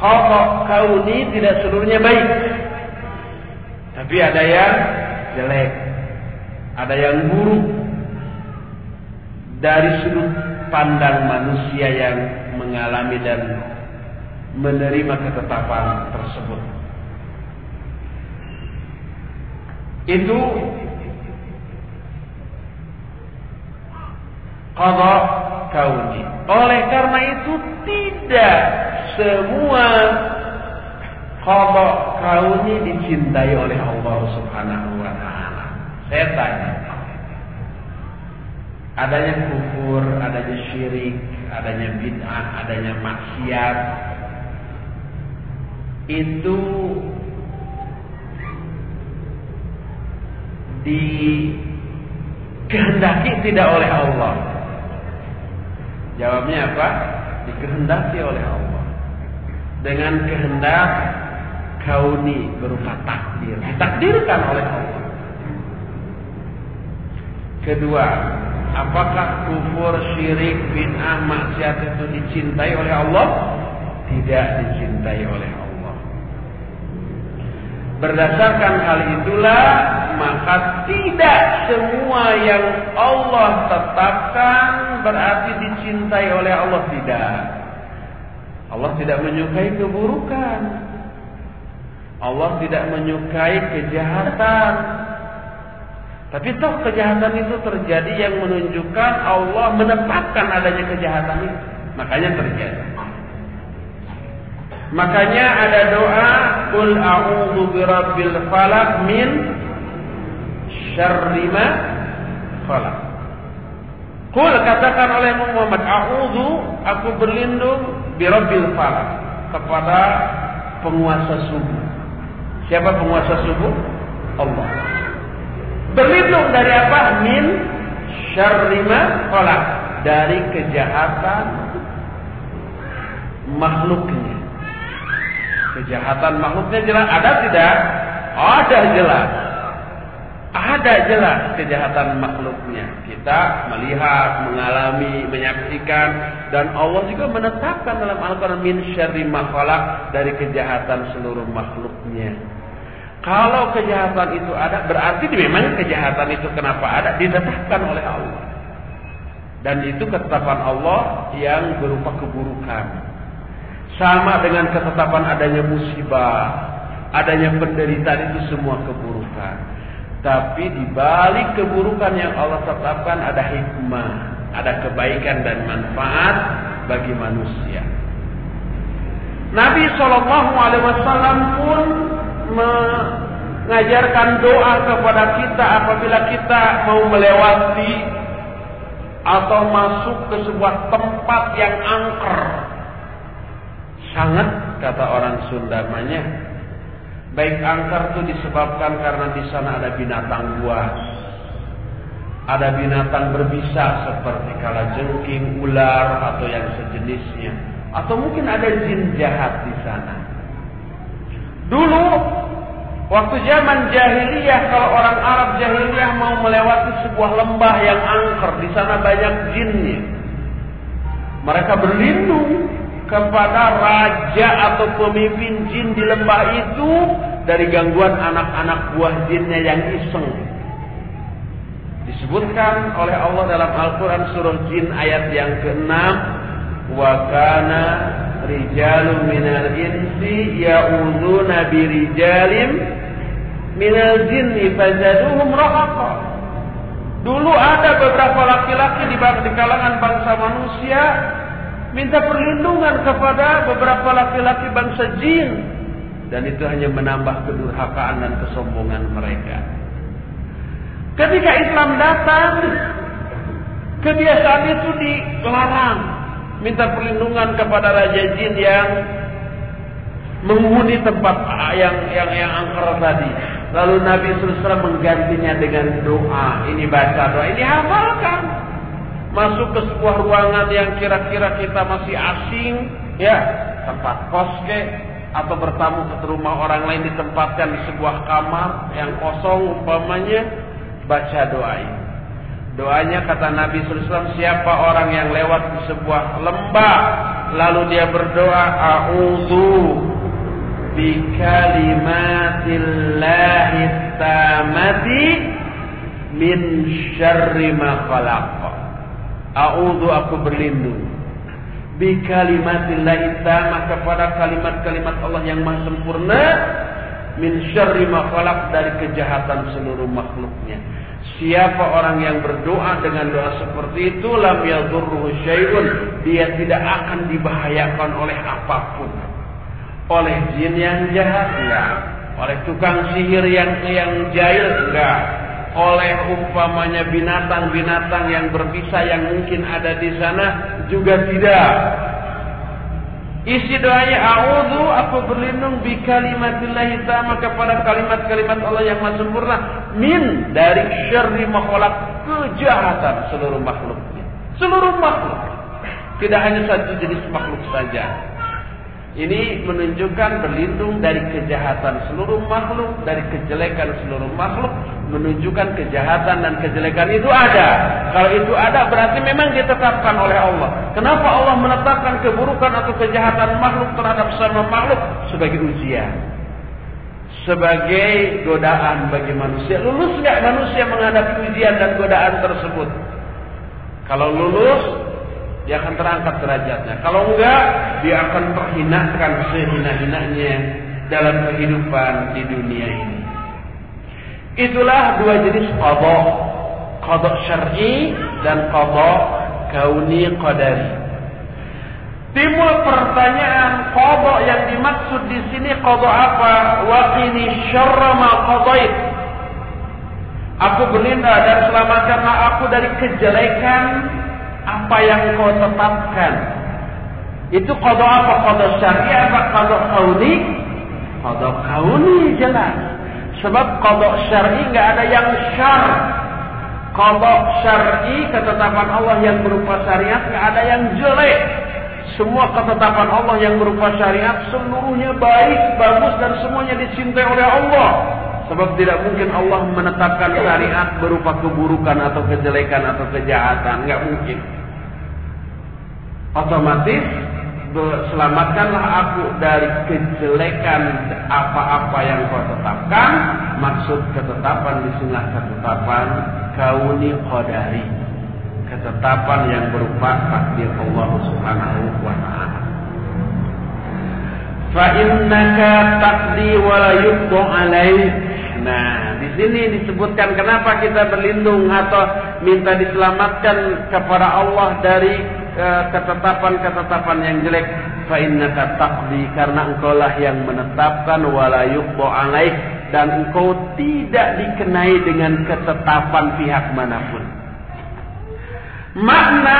kau kauni tidak seluruhnya baik. Tapi ada yang jelek, ada yang buruk dari sudut pandang manusia yang mengalami dan menerima ketetapan tersebut. Itu qada kauni. Oleh karena itu tidak semua qada kauni dicintai oleh Allah Subhanahu wa taala. Saya tanya, adanya kufur, adanya syirik, adanya bid'ah, adanya maksiat itu dikehendaki tidak oleh Allah. Jawabnya apa? Dikehendaki oleh Allah. Dengan kehendak kauni berupa takdir, ditakdirkan oleh Allah. Kedua, Apakah kufur, syirik, bid'ah, maksiat itu dicintai oleh Allah? Tidak dicintai oleh Allah. Berdasarkan hal itulah, maka tidak semua yang Allah tetapkan berarti dicintai oleh Allah tidak. Allah tidak menyukai keburukan. Allah tidak menyukai kejahatan. Tapi toh kejahatan itu terjadi yang menunjukkan Allah menetapkan adanya kejahatan itu. Makanya terjadi. Makanya ada doa Qul a'udzu birabbil falaq min syarri ma falaq. Qul katakan oleh Muhammad a'udzu aku berlindung birabbil falaq kepada penguasa subuh. Siapa penguasa subuh? Allah. Berlindung dari apa? Min syarrima kolak. Dari kejahatan makhluknya. Kejahatan makhluknya jelas. Ada tidak? Ada jelas. Ada jelas kejahatan makhluknya. Kita melihat, mengalami, menyaksikan. Dan Allah juga menetapkan dalam Al-Quran min syarri makhluk dari kejahatan seluruh makhluknya. Kalau kejahatan itu ada, berarti memang kejahatan itu kenapa ada? Ditetapkan oleh Allah. Dan itu ketetapan Allah yang berupa keburukan. Sama dengan ketetapan adanya musibah, adanya penderitaan itu semua keburukan. Tapi di balik keburukan yang Allah tetapkan ada hikmah, ada kebaikan dan manfaat bagi manusia. Nabi Shallallahu Alaihi Wasallam pun mengajarkan doa kepada kita apabila kita mau melewati atau masuk ke sebuah tempat yang angker. Sangat kata orang Sunda namanya. Baik angker itu disebabkan karena di sana ada binatang buas. Ada binatang berbisa seperti kalajengking, ular atau yang sejenisnya. Atau mungkin ada jin jahat di sana. Dulu waktu zaman jahiliyah kalau orang Arab jahiliyah mau melewati sebuah lembah yang angker, di sana banyak jinnya. Mereka berlindung kepada raja atau pemimpin jin di lembah itu dari gangguan anak-anak buah jinnya yang iseng. Disebutkan oleh Allah dalam Al-Quran surah jin ayat yang ke-6. Wa kana rijalun minal insi ya'uduna birijalim minal jinni fazaduhum rahaqa Dulu ada beberapa laki-laki di, di kalangan bangsa manusia minta perlindungan kepada beberapa laki-laki bangsa jin dan itu hanya menambah kedurhakaan dan kesombongan mereka. Ketika Islam datang, kebiasaan itu dilarang. Minta perlindungan kepada raja jin yang menghuni tempat yang yang yang angker tadi. Lalu Nabi SAW menggantinya dengan doa. Ini baca doa, ini hafalkan. Masuk ke sebuah ruangan yang kira-kira kita masih asing, ya tempat kos ke, atau bertamu ke rumah orang lain ditempatkan di sebuah kamar yang kosong umpamanya baca doa ini. Doanya kata Nabi SAW siapa orang yang lewat di sebuah lembah lalu dia berdoa a'udzu bi kalimatillahi tamati min syarri ma khalaq. A'udzu aku berlindung bi kalimatillahi tamah kepada kalimat-kalimat Allah yang maha sempurna min syarri ma khalaq dari kejahatan seluruh makhluknya. Siapa orang yang berdoa dengan doa seperti itu lam yadurruhu syai'un, dia tidak akan dibahayakan oleh apa pun. Oleh jin yang jahat enggak, oleh tukang sihir yang yang jahil enggak, oleh umpamanya binatang-binatang yang berbisa yang mungkin ada di sana juga tidak. Isi doanya a'udzu aku berlindung bi kalimatillahi ta'ala kepada kalimat-kalimat Allah yang maha sempurna min dari syarri makhluk kejahatan seluruh makhluknya. Seluruh makhluk. Tidak hanya satu jenis makhluk saja. Ini menunjukkan berlindung dari kejahatan seluruh makhluk, dari kejelekan seluruh makhluk, menunjukkan kejahatan dan kejelekan itu ada. Kalau itu ada berarti memang ditetapkan oleh Allah. Kenapa Allah menetapkan keburukan atau kejahatan makhluk terhadap sama makhluk sebagai ujian? Sebagai godaan bagi manusia. Lulus nggak manusia menghadapi ujian dan godaan tersebut? Kalau lulus, dia akan terangkat derajatnya. Kalau enggak, dia akan terhinakan sehina-hinanya dalam kehidupan di dunia ini. Itulah dua jenis qadha, qadha syar'i dan qadha kauni qadari. Timbul pertanyaan qadha yang dimaksud di sini qadha apa? Wa qini syarra ma qadait. Aku berlindung dan selamatkanlah aku dari kejelekan apa yang kau tetapkan. Itu qada apa? Qada syar'i apa qada kauni? Qada kauni jelas. Sebab qada syar'i enggak ada yang syar. Qada syar'i ketetapan Allah yang berupa syariat enggak ada yang jelek. Semua ketetapan Allah yang berupa syariat seluruhnya baik, bagus dan semuanya dicintai oleh Allah. Sebab tidak mungkin Allah menetapkan syariat berupa keburukan atau kejelekan atau kejahatan. Enggak mungkin. Otomatis selamatkanlah aku dari kejelekan apa-apa yang kau tetapkan. Maksud ketetapan di sini ketetapan kauni qadari. Ketetapan yang berupa takdir Allah Subhanahu wa taala. Fa innaka taqdi wa la nah di sini disebutkan kenapa kita berlindung atau minta diselamatkan kepada Allah dari ketetapan-ketetapan yang jelek. Fa innaka taqdi karena engkau lah yang menetapkan wala yuqda alaih dan engkau tidak dikenai dengan ketetapan pihak mana pun. Makna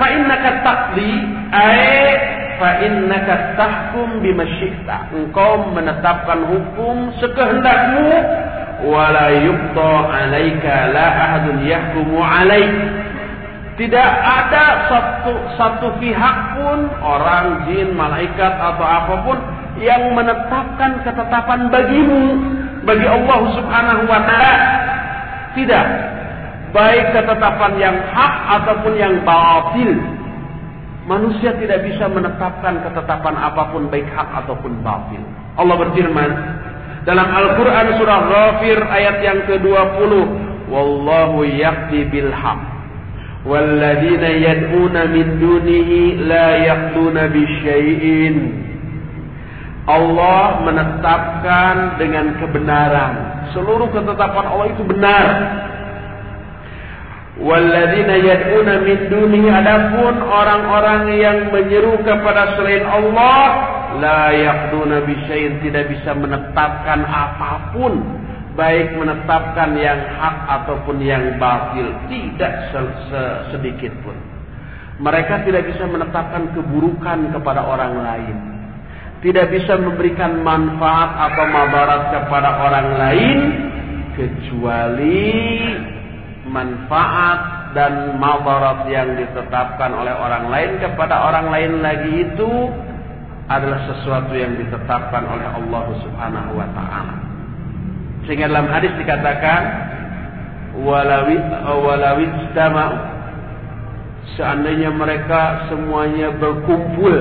fa innaka taqdi fa innaka tahkum bima engkau menetapkan hukum sekehendakmu wala yuqda alaika la ahadun yahkumu alaik tidak ada satu satu pihak pun orang, jin, malaikat atau apa pun yang menetapkan ketetapan bagimu bagi Allah Subhanahu wa taala. Tidak. Baik ketetapan yang hak ataupun yang batil. Manusia tidak bisa menetapkan ketetapan apa pun baik hak ataupun batil. Allah berfirman dalam Al-Qur'an surah Ghafir ayat yang ke-20, "Wallahu yaqdi bil haq walladzina yad'una min dunihi la yaqduna bisyai'in." Allah menetapkan dengan kebenaran. Seluruh ketetapan Allah itu benar. Walladzina yad'una min dunihi adapun orang-orang yang menyeru kepada selain Allah la yaqduna bisyai'in tidak bisa menetapkan apa pun. Baik menetapkan yang hak ataupun yang batil tidak sedikit pun. Mereka tidak bisa menetapkan keburukan kepada orang lain. Tidak bisa memberikan manfaat atau mabarat kepada orang lain kecuali manfaat dan madarat yang ditetapkan oleh orang lain kepada orang lain lagi itu adalah sesuatu yang ditetapkan oleh Allah Subhanahu wa taala. Sehingga dalam hadis dikatakan walawit walawit seandainya mereka semuanya berkumpul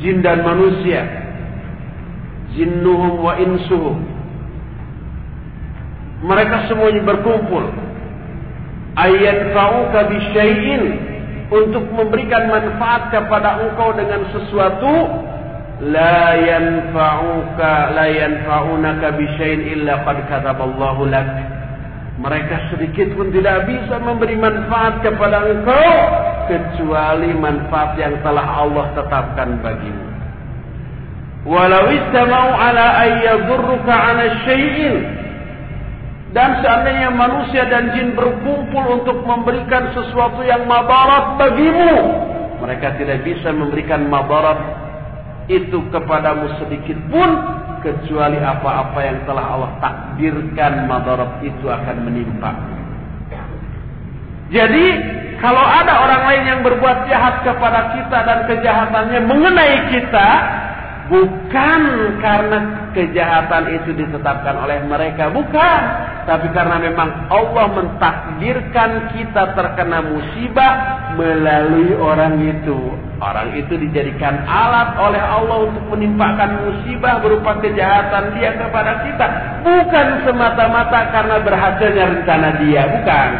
jin dan manusia jinnuhum wa insuhum mereka semuanya berkumpul ayat fauka bisyai'in. Untuk memberikan manfaat kepada engkau dengan sesuatu la yanfa'uka la yanfa'unaka bisyai'in illa qad kataballahu lak. Mereka sedikit pun tidak bisa memberi manfaat kepada engkau kecuali manfaat yang telah Allah tetapkan bagimu. Walau istamau ala ayyadurruka ala syai'in dan seandainya manusia dan jin berkumpul untuk memberikan sesuatu yang mabarat bagimu, mereka tidak bisa memberikan mabarat itu kepadamu sedikit pun kecuali apa-apa yang telah Allah takdirkan mabarat itu akan menimpa. Jadi kalau ada orang lain yang berbuat jahat kepada kita dan kejahatannya mengenai kita, bukan karena kejahatan itu ditetapkan oleh mereka, bukan, tapi karena memang Allah mentakdirkan kita terkena musibah melalui orang itu. Orang itu dijadikan alat oleh Allah untuk menimpakan musibah berupa kejahatan dia kepada kita, bukan semata-mata karena berhasilnya rencana dia, bukan.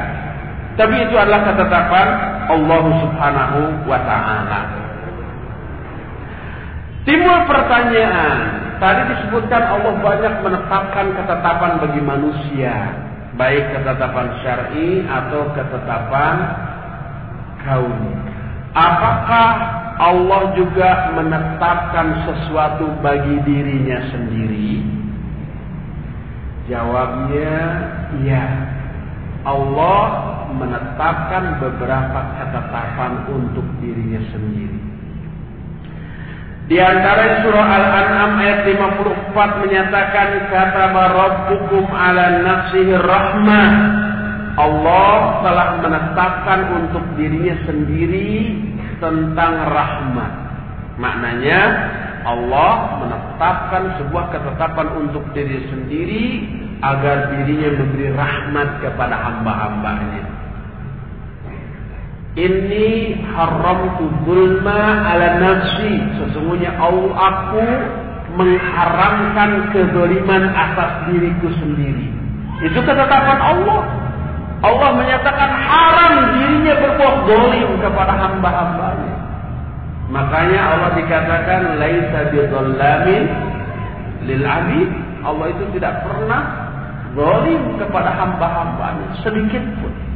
Tapi itu adalah ketetapan Allah Subhanahu wa taala. Timbul pertanyaan, tadi disebutkan Allah banyak menetapkan ketetapan bagi manusia, baik ketetapan syar'i atau ketetapan kauni. Apakah Allah juga menetapkan sesuatu bagi dirinya sendiri? Jawabnya iya. Allah menetapkan beberapa ketetapan untuk dirinya sendiri. Di antara surah Al-An'am ayat 54 menyatakan kata rabbukum ala nafsihi rahmah. Allah telah menetapkan untuk dirinya sendiri tentang rahmat. Maknanya Allah menetapkan sebuah ketetapan untuk diri sendiri agar dirinya memberi rahmat kepada hamba-hambanya. Ini haram zulma ala nafsi. Sesungguhnya Allah aku mengharamkan kezaliman atas diriku sendiri. Itu ketetapan Allah. Allah menyatakan haram dirinya berbuat dolim kepada hamba-hambanya. Makanya Allah dikatakan laisa bidzallamin lil abid. Allah itu tidak pernah zalim kepada hamba-hambanya sedikit pun.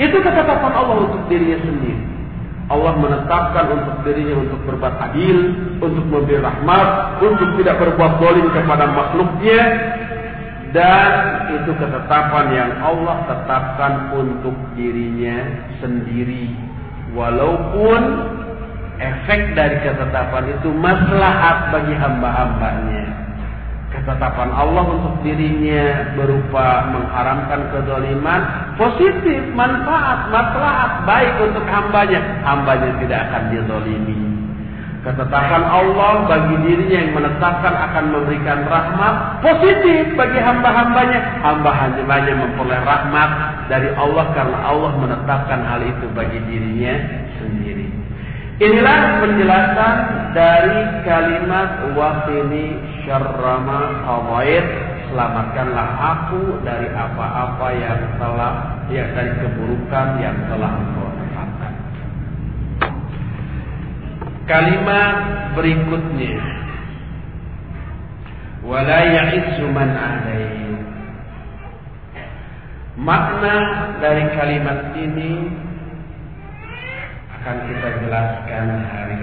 Itu ketetapan Allah untuk dirinya sendiri. Allah menetapkan untuk dirinya untuk berbuat adil, untuk memberi rahmat, untuk tidak berbuat dolim kepada makhluknya. Dan itu ketetapan yang Allah tetapkan untuk dirinya sendiri. Walaupun efek dari ketetapan itu maslahat bagi hamba-hambanya ketetapan Allah untuk dirinya berupa mengharamkan kedoliman positif, manfaat, maslahat baik untuk hambanya. Hambanya tidak akan didolimi. Ketetapan Allah bagi dirinya yang menetapkan akan memberikan rahmat positif bagi hamba-hambanya. Hamba-hambanya memperoleh rahmat dari Allah karena Allah menetapkan hal itu bagi dirinya sendiri. Inilah penjelasan dari kalimat waqini syarrama qadait selamatkanlah aku dari apa-apa yang telah ya dari keburukan yang telah engkau. Kalimat berikutnya. Wala man Makna dari kalimat ini akan kita jelaskan hari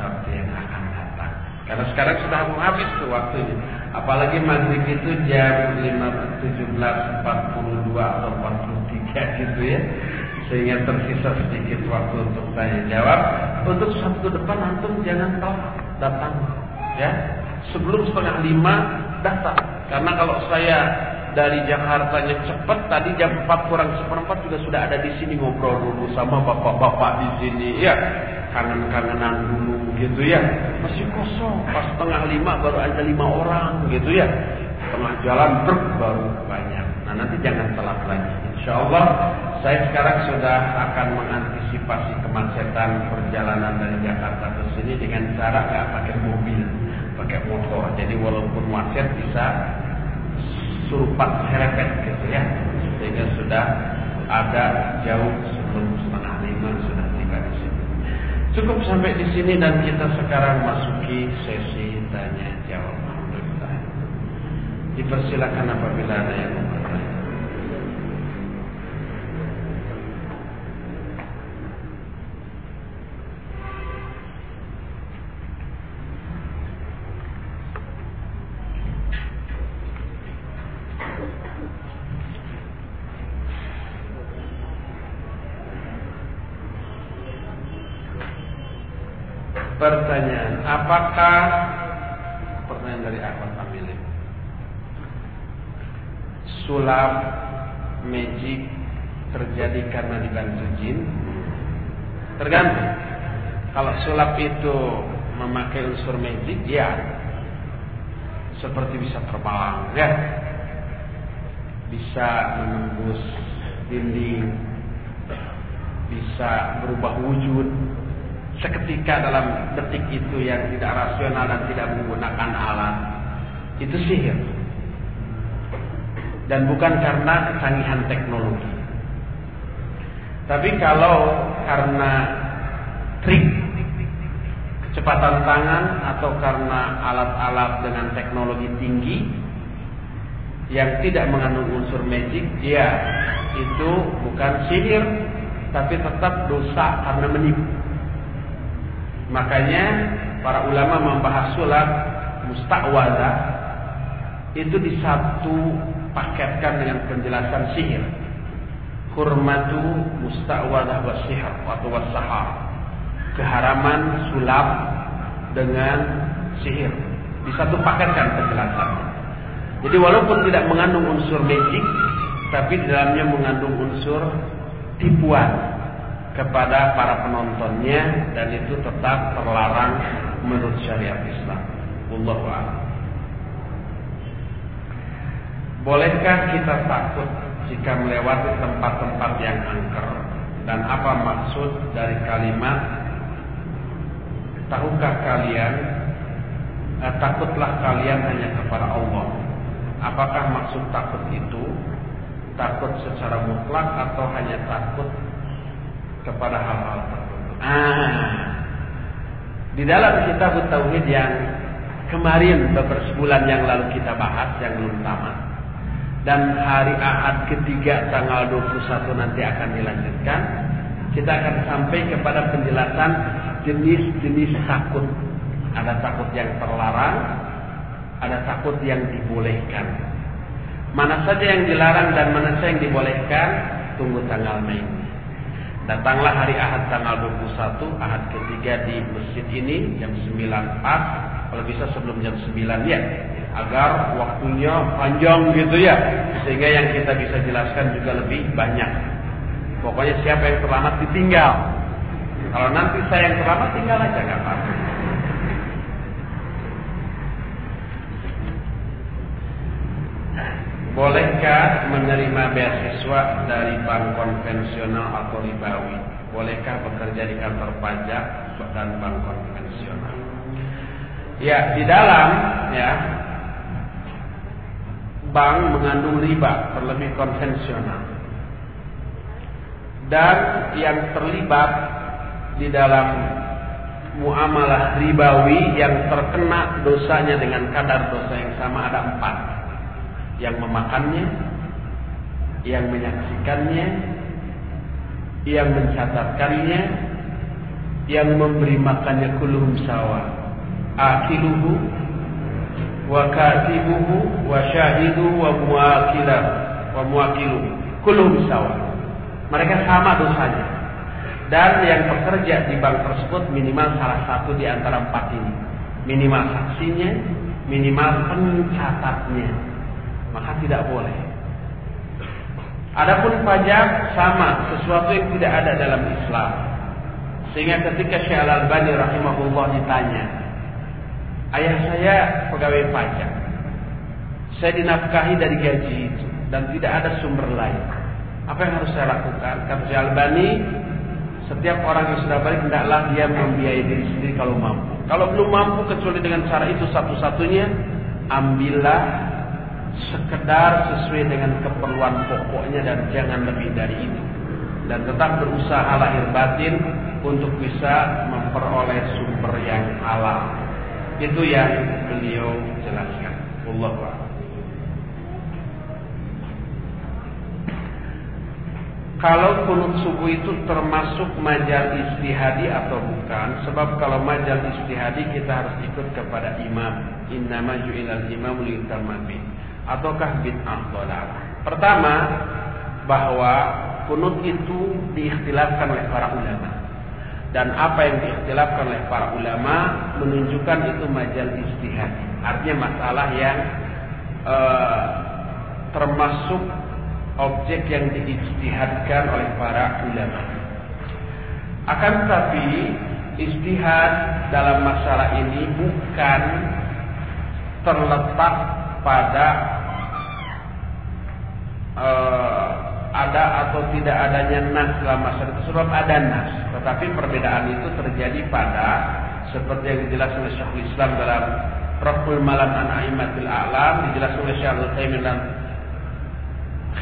Sabtu yang akan datang. Karena sekarang sudah mau habis tuh waktunya. Apalagi maghrib itu jam 17.42 atau 43 gitu ya. Sehingga tersisa sedikit waktu untuk tanya jawab. Untuk Sabtu depan antum jangan telat datang ya. Sebelum setengah lima datang. Karena kalau saya dari Jakarta nya cepat tadi jam 4 kurang seperempat juga sudah ada di sini ngobrol dulu sama bapak-bapak di sini ya. Kangen-kangenan dulu gitu ya. Masih kosong. Pas setengah lima baru ada lima orang gitu ya. Tengah jalan ber baru banyak. Nah nanti jangan telat lagi. Insya Allah saya sekarang sudah akan mengantisipasi kemacetan perjalanan dari Jakarta ke sini dengan cara nggak pakai mobil pakai motor. Jadi walaupun macet bisa surupat herepet gitu ya. Sehingga sudah ada jauh sebelum setengah lima sudah tiba di sini. Cukup sampai di sini dan kita sekarang masuki sesi tanya jawab Alhamdulillah. Dipersilakan apabila ada yang mau Pertanyaan, apakah pertanyaan dari Ahmad Amilin sulap magic terjadi karena dibantu jin? Tergantung. Kalau sulap itu memakai unsur magic, ya. Seperti bisa terbang, ya. Bisa menembus dinding, bisa berubah wujud, seketika dalam detik itu yang tidak rasional dan tidak menggunakan alat itu sihir. Dan bukan karena kecanggihan teknologi. Tapi kalau karena trik kecepatan tangan atau karena alat-alat dengan teknologi tinggi yang tidak mengandung unsur magic ya itu bukan sihir tapi tetap dosa karena menipu Makanya para ulama membahas sulap musta'wada itu disatu paketkan dengan penjelasan sihir. Hurmatu musta'wadah wa sihir atau wasahar. Keharaman sulap dengan sihir. Disatu paketkan penjelasannya. Jadi walaupun tidak mengandung unsur magic, tapi dalamnya mengandung unsur tipuan kepada para penontonnya dan itu tetap terlarang menurut syariat Islam. Wallahu a'lam. Bolehkah kita takut jika melewati tempat-tempat yang angker? Dan apa maksud dari kalimat Tahukah kalian eh, Takutlah kalian hanya kepada Allah Apakah maksud takut itu Takut secara mutlak Atau hanya takut kepada hal-hal tertentu. Ah, di dalam kitab tauhid yang kemarin beberapa bulan yang lalu kita bahas yang belum tamat dan hari Ahad ketiga tanggal 21 nanti akan dilanjutkan. Kita akan sampai kepada penjelasan jenis-jenis takut. Ada takut yang terlarang ada takut yang dibolehkan. Mana saja yang dilarang dan mana saja yang dibolehkan tunggu tanggal Mei Datanglah hari Ahad tanggal 21 Ahad ketiga di masjid ini jam 9 pas. Kalau bisa sebelum jam 9 ya. Agar waktunya panjang gitu ya. Sehingga yang kita bisa jelaskan juga lebih banyak. Pokoknya siapa yang terlambat ditinggal. Kalau nanti saya yang terlambat tinggal aja nggak apa-apa Bolehkah menerima beasiswa dari bank konvensional atau ribawi? Bolehkah bekerja di kantor pajak dan bank konvensional? Ya, di dalam ya bank mengandung riba terlebih konvensional. Dan yang terlibat di dalam muamalah ribawi yang terkena dosanya dengan kadar dosa yang sama ada empat yang memakannya, yang menyaksikannya, yang mencatatkannya, yang memberi makannya kulum sawa. Akiluhu wa katibuhu wa syahidu wa muakilah wa muakiluhu kulum sawa. Mereka sama dosanya. Dan yang bekerja di bank tersebut minimal salah satu di antara empat ini. Minimal saksinya, minimal pencatatnya. Maka tidak boleh. Adapun pajak sama sesuatu yang tidak ada dalam Islam. Sehingga ketika Syekh Al-Albani rahimahullah ditanya, ayah saya pegawai pajak. Saya dinafkahi dari gaji itu dan tidak ada sumber lain. Apa yang harus saya lakukan? Kata Syekh Al-Albani, setiap orang yang sudah balik hendaklah dia membiayai diri sendiri kalau mampu. Kalau belum mampu kecuali dengan cara itu satu-satunya, ambillah sekedar sesuai dengan keperluan pokoknya dan jangan lebih dari itu. Dan tetap berusaha lahir batin untuk bisa memperoleh sumber yang halal. Itu yang beliau jelaskan. Allah Kalau kunut subuh itu termasuk majal istihadi atau bukan? Sebab kalau majal istihadi kita harus ikut kepada imam. Innama ju'ilal imam liutamami ataukah bid'ah dhalalah. Pertama, bahwa kunut itu diikhtilafkan oleh para ulama. Dan apa yang diikhtilafkan oleh para ulama menunjukkan itu majal istihad. Artinya masalah yang uh, termasuk objek yang diistihadkan oleh para ulama. Akan tetapi istihad dalam masalah ini bukan terletak pada uh, ada atau tidak adanya nas dalam masalah itu. Sebab ada nas tetapi perbedaan itu terjadi pada seperti yang dijelaskan oleh Syekhul Islam dalam Raful Malam an Aimatil A'lam dijelaskan oleh Syekhul Taimin dan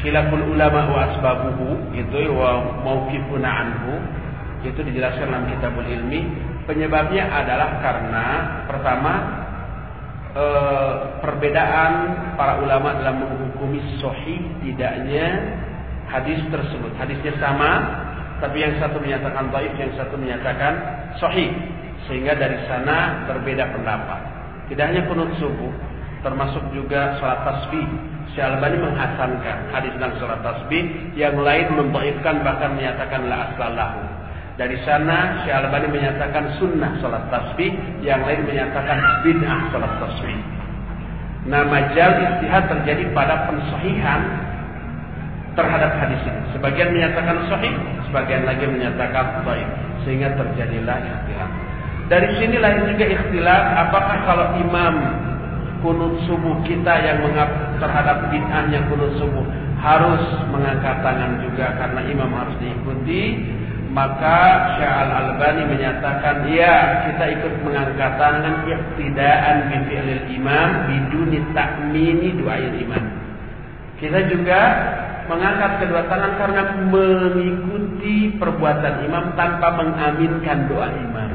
Khilaful Ulama wa Asbabuhu itu wa mauqifuna anhu itu dijelaskan dalam Kitabul Ilmi. Penyebabnya adalah karena pertama e, perbedaan para ulama dalam menghukumi sahih tidaknya hadis tersebut. Hadisnya sama, tapi yang satu menyatakan baik, yang satu menyatakan sahih. Sehingga dari sana berbeda pendapat. Tidak hanya kunut subuh, termasuk juga sholat tasbih. Syalbani menghasankan hadis dan sholat tasbih, yang lain membaikkan bahkan menyatakan la aslalahu. Dari sana Syekh Al-Albani menyatakan sunnah salat tasbih, yang lain menyatakan bid'ah salat tasbih. Nah, majal istihad terjadi pada pensahihan terhadap hadis ini. Sebagian menyatakan sahih, sebagian lagi menyatakan dhaif, sehingga terjadilah ikhtilaf. Dari sinilah juga ikhtilaf apakah kalau imam kunut subuh kita yang mengap terhadap bid'ahnya kunut subuh harus mengangkat tangan juga karena imam harus diikuti maka Syekh Al-Albani menyatakan ya kita ikut mengangkat tangan iktidaan bi fi'lil imam biduni takmini doail imam. Kita juga mengangkat kedua tangan karena mengikuti perbuatan imam tanpa mengaminkan doa imam.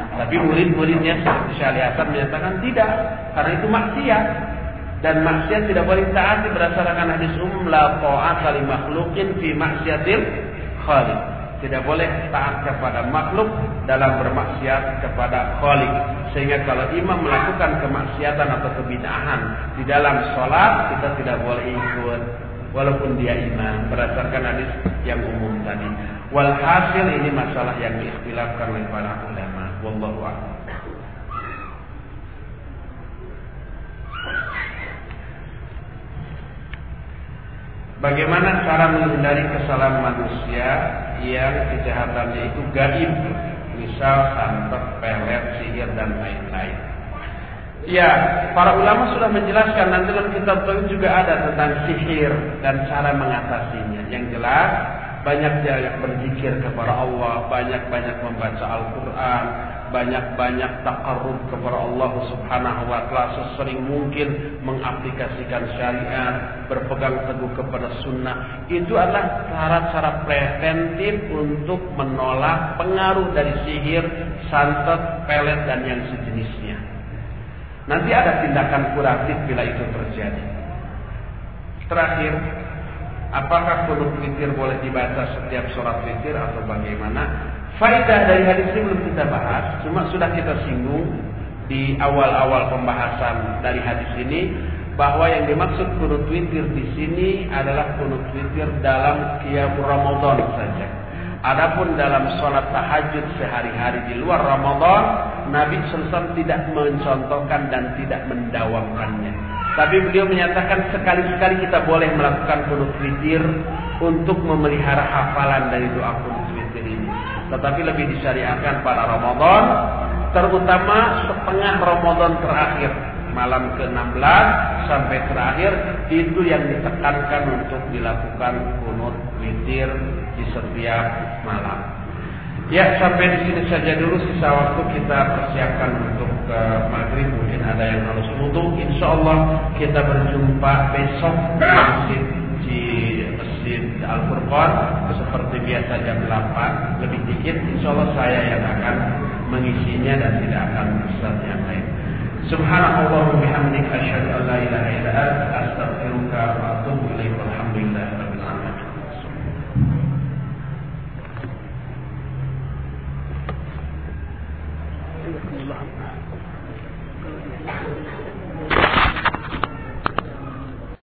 Tapi murid-muridnya seperti Syekh Hasan menyatakan tidak karena itu maksiat dan maksiat tidak boleh taati berdasarkan hadis umum la ta'ata li makhluqin fi maksiatil khaliq. Tidak boleh taat kepada makhluk dalam bermaksiat kepada khalik. Sehingga kalau imam melakukan kemaksiatan atau kebidahan di dalam sholat, kita tidak boleh ikut. Walaupun dia imam berdasarkan hadis yang umum tadi. Walhasil ini masalah yang diikhtilafkan oleh para ulama. Wallahu a'lam. Bagaimana cara menghindari kesalahan manusia yang kejahatannya itu gaib, misal santet, pelet, sihir dan lain-lain. Ya, para ulama sudah menjelaskan nanti dalam kitab Tauhid juga ada tentang sihir dan cara mengatasinya. Yang jelas banyak-banyak berzikir kepada Allah, banyak-banyak membaca Al-Quran, banyak-banyak takarrub kepada Allah Subhanahu wa taala sesering mungkin mengaplikasikan syariat, berpegang teguh kepada sunnah. Itu adalah cara-cara preventif untuk menolak pengaruh dari sihir, santet, pelet dan yang sejenisnya. Nanti ada tindakan kuratif bila itu terjadi. Terakhir, Apakah kunut witir boleh dibaca setiap sholat witir atau bagaimana? Faidah dari hadis ini belum kita bahas, cuma sudah kita singgung di awal-awal pembahasan dari hadis ini bahwa yang dimaksud kunut witir di sini adalah kunut witir dalam qiyam Ramadan saja. Adapun dalam sholat tahajud sehari-hari di luar Ramadan, Nabi SAW tidak mencontohkan dan tidak mendawamkannya. Tapi beliau menyatakan sekali-sekali kita boleh melakukan kunut witir untuk memelihara hafalan dari doa kunut. Tetapi lebih disyariatkan pada Ramadan, terutama setengah Ramadan terakhir malam ke-16 sampai terakhir itu yang ditekankan untuk dilakukan kunut witir di setiap malam. Ya sampai di sini saja dulu sisa waktu kita persiapkan untuk ke maghrib mungkin ada yang harus wudhu. Insya Allah kita berjumpa besok di masjid di masjid Al-Furqan seperti biasa jam 8 lebih dikit insya Allah saya yang akan mengisinya dan tidak akan ustaz yang lain Subhanallah wa bihamdika asyhadu an la ilaha illa anta astaghfiruka wa atubu ilaik walhamdulillahi alamin